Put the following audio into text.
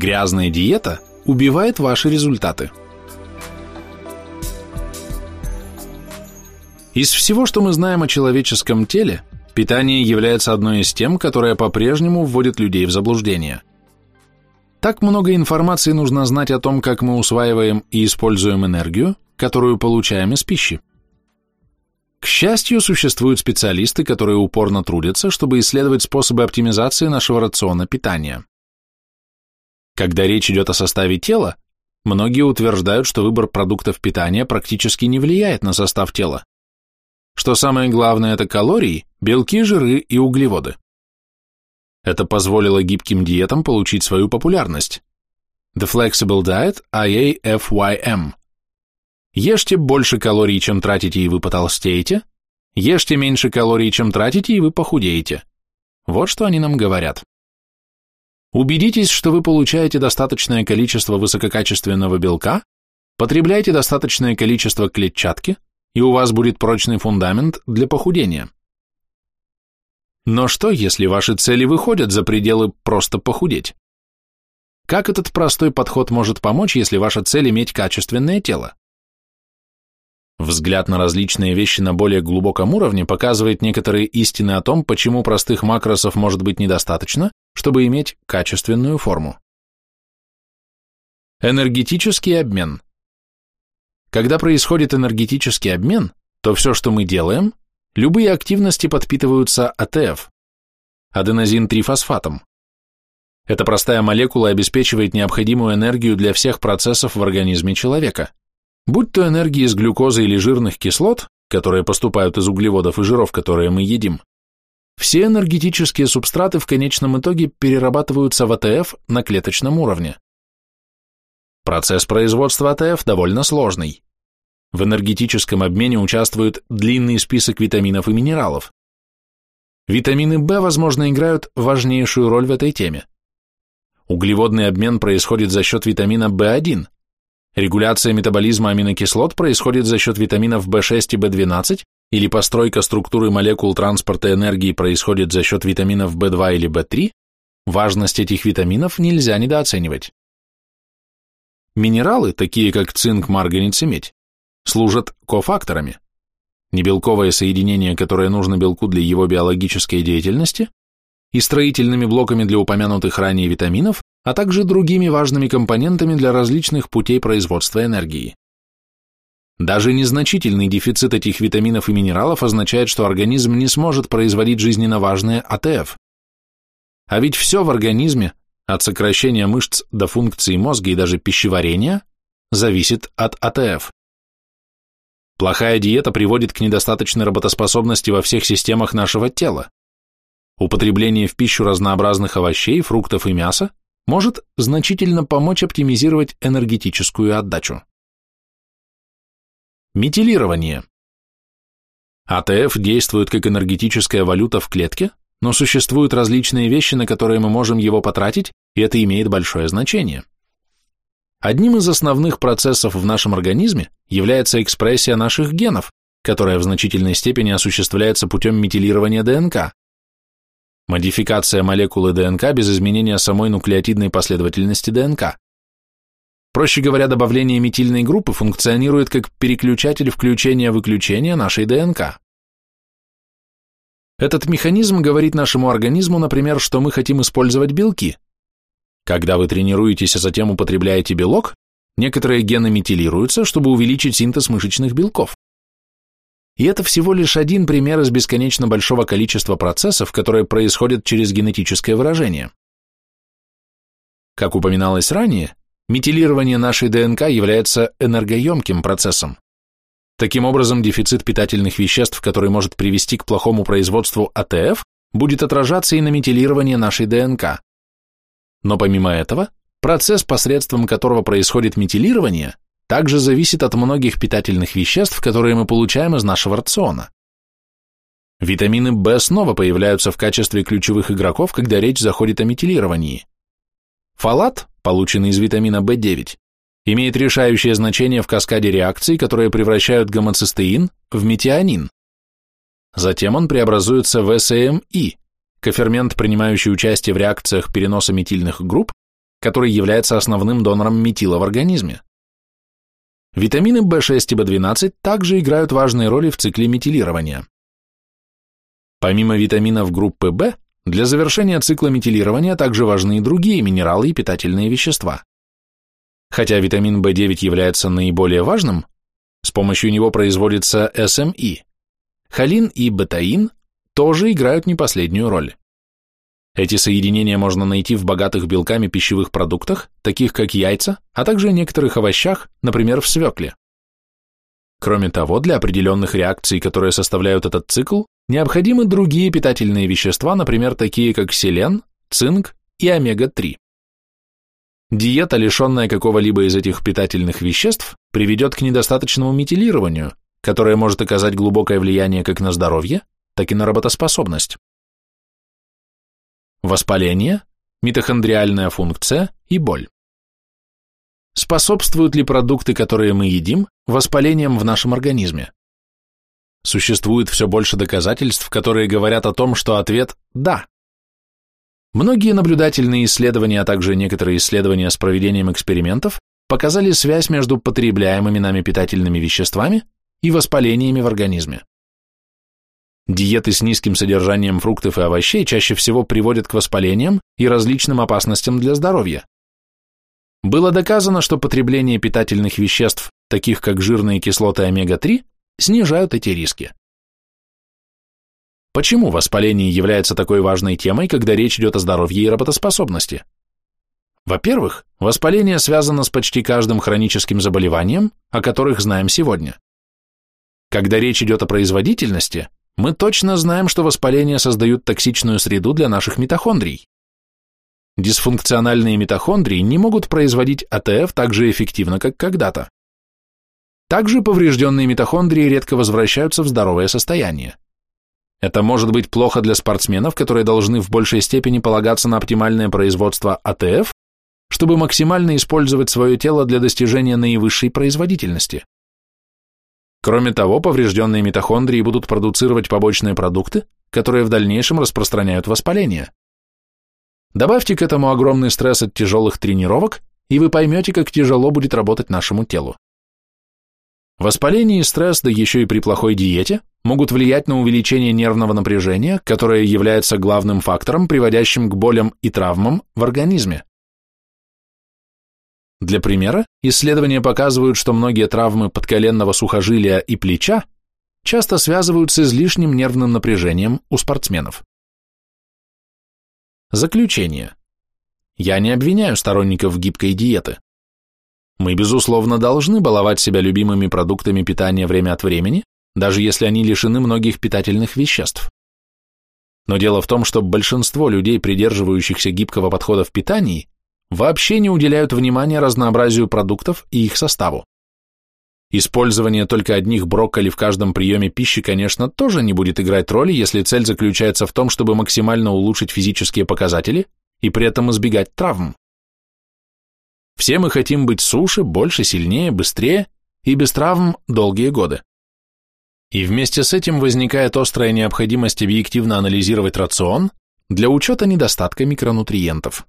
Грязная диета убивает ваши результаты. Из всего, что мы знаем о человеческом теле, питание является одной из тем, которая по-прежнему вводит людей в заблуждение. Так много информации нужно знать о том, как мы усваиваем и используем энергию, которую получаем из пищи. К счастью, существуют специалисты, которые упорно трудятся, чтобы исследовать способы оптимизации нашего рациона питания. Когда речь идет о составе тела, многие утверждают, что выбор продуктов питания практически не влияет на состав тела. Что самое главное – это калории, белки, жиры и углеводы. Это позволило гибким диетам получить свою популярность. The Flexible Diet IAFYM. Ешьте больше калорий, чем тратите, и вы потолстеете. Ешьте меньше калорий, чем тратите, и вы похудеете. Вот что они нам говорят. Убедитесь, что вы получаете достаточное количество высококачественного белка, потребляйте достаточное количество клетчатки, и у вас будет прочный фундамент для похудения. Но что, если ваши цели выходят за пределы просто похудеть? Как этот простой подход может помочь, если ваша цель иметь качественное тело? Взгляд на различные вещи на более глубоком уровне показывает некоторые истины о том, почему простых макросов может быть недостаточно, чтобы иметь качественную форму. Энергетический обмен. Когда происходит энергетический обмен, то все, что мы делаем, любые активности подпитываются АТФ, аденозин-трифосфатом. Эта простая молекула обеспечивает необходимую энергию для всех процессов в организме человека будь то энергия из глюкозы или жирных кислот, которые поступают из углеводов и жиров, которые мы едим, все энергетические субстраты в конечном итоге перерабатываются в АТФ на клеточном уровне. Процесс производства АТФ довольно сложный. В энергетическом обмене участвует длинный список витаминов и минералов. Витамины В, возможно, играют важнейшую роль в этой теме. Углеводный обмен происходит за счет витамина В1, Регуляция метаболизма аминокислот происходит за счет витаминов В6 и В12, или постройка структуры молекул транспорта энергии происходит за счет витаминов В2 или В3, важность этих витаминов нельзя недооценивать. Минералы, такие как цинк, марганец и медь, служат кофакторами. Небелковое соединение, которое нужно белку для его биологической деятельности, и строительными блоками для упомянутых ранее витаминов, а также другими важными компонентами для различных путей производства энергии. Даже незначительный дефицит этих витаминов и минералов означает, что организм не сможет производить жизненно важные АТФ. А ведь все в организме, от сокращения мышц до функции мозга и даже пищеварения, зависит от АТФ. Плохая диета приводит к недостаточной работоспособности во всех системах нашего тела. Употребление в пищу разнообразных овощей, фруктов и мяса может значительно помочь оптимизировать энергетическую отдачу. Метилирование. АТФ действует как энергетическая валюта в клетке, но существуют различные вещи, на которые мы можем его потратить, и это имеет большое значение. Одним из основных процессов в нашем организме является экспрессия наших генов, которая в значительной степени осуществляется путем метилирования ДНК. Модификация молекулы ДНК без изменения самой нуклеотидной последовательности ДНК. Проще говоря, добавление метильной группы функционирует как переключатель включения-выключения нашей ДНК. Этот механизм говорит нашему организму, например, что мы хотим использовать белки. Когда вы тренируетесь, а затем употребляете белок, некоторые гены метилируются, чтобы увеличить синтез мышечных белков. И это всего лишь один пример из бесконечно большого количества процессов, которые происходят через генетическое выражение. Как упоминалось ранее, метилирование нашей ДНК является энергоемким процессом. Таким образом, дефицит питательных веществ, который может привести к плохому производству АТФ, будет отражаться и на метилирование нашей ДНК. Но помимо этого, процесс, посредством которого происходит метилирование, также зависит от многих питательных веществ, которые мы получаем из нашего рациона. Витамины В снова появляются в качестве ключевых игроков, когда речь заходит о метилировании. Фолат, полученный из витамина В9, имеет решающее значение в каскаде реакций, которые превращают гомоцистеин в метионин. Затем он преобразуется в СМИ, кофермент, принимающий участие в реакциях переноса метильных групп, который является основным донором метила в организме. Витамины В6 и В12 также играют важные роли в цикле метилирования. Помимо витаминов группы В, для завершения цикла метилирования также важны и другие минералы и питательные вещества. Хотя витамин В9 является наиболее важным, с помощью него производится СМИ, холин и бетаин тоже играют не последнюю роль. Эти соединения можно найти в богатых белками пищевых продуктах, таких как яйца, а также некоторых овощах, например, в свекле. Кроме того, для определенных реакций, которые составляют этот цикл, необходимы другие питательные вещества, например, такие как селен, цинк и омега-3. Диета, лишенная какого-либо из этих питательных веществ, приведет к недостаточному метилированию, которое может оказать глубокое влияние как на здоровье, так и на работоспособность. Воспаление, митохондриальная функция и боль. Способствуют ли продукты, которые мы едим, воспалениям в нашем организме? Существует все больше доказательств, которые говорят о том, что ответ «да». Многие наблюдательные исследования, а также некоторые исследования с проведением экспериментов показали связь между потребляемыми нами питательными веществами и воспалениями в организме. Диеты с низким содержанием фруктов и овощей чаще всего приводят к воспалениям и различным опасностям для здоровья. Было доказано, что потребление питательных веществ, таких как жирные кислоты омега-3, снижают эти риски. Почему воспаление является такой важной темой, когда речь идет о здоровье и работоспособности? Во-первых, воспаление связано с почти каждым хроническим заболеванием, о которых знаем сегодня. Когда речь идет о производительности, мы точно знаем, что воспаления создают токсичную среду для наших митохондрий. Дисфункциональные митохондрии не могут производить АТФ так же эффективно, как когда-то. Также поврежденные митохондрии редко возвращаются в здоровое состояние. Это может быть плохо для спортсменов, которые должны в большей степени полагаться на оптимальное производство АТФ, чтобы максимально использовать свое тело для достижения наивысшей производительности. Кроме того, поврежденные митохондрии будут продуцировать побочные продукты, которые в дальнейшем распространяют воспаление. Добавьте к этому огромный стресс от тяжелых тренировок, и вы поймете, как тяжело будет работать нашему телу. Воспаление и стресс, да еще и при плохой диете, могут влиять на увеличение нервного напряжения, которое является главным фактором, приводящим к болям и травмам в организме. Для примера, исследования показывают, что многие травмы подколенного сухожилия и плеча часто связываются с излишним нервным напряжением у спортсменов. Заключение. Я не обвиняю сторонников гибкой диеты. Мы, безусловно, должны баловать себя любимыми продуктами питания время от времени, даже если они лишены многих питательных веществ. Но дело в том, что большинство людей, придерживающихся гибкого подхода в питании, вообще не уделяют внимания разнообразию продуктов и их составу. Использование только одних брокколи в каждом приеме пищи, конечно, тоже не будет играть роли, если цель заключается в том, чтобы максимально улучшить физические показатели и при этом избегать травм. Все мы хотим быть суше, больше, сильнее, быстрее и без травм долгие годы. И вместе с этим возникает острая необходимость объективно анализировать рацион для учета недостатка микронутриентов.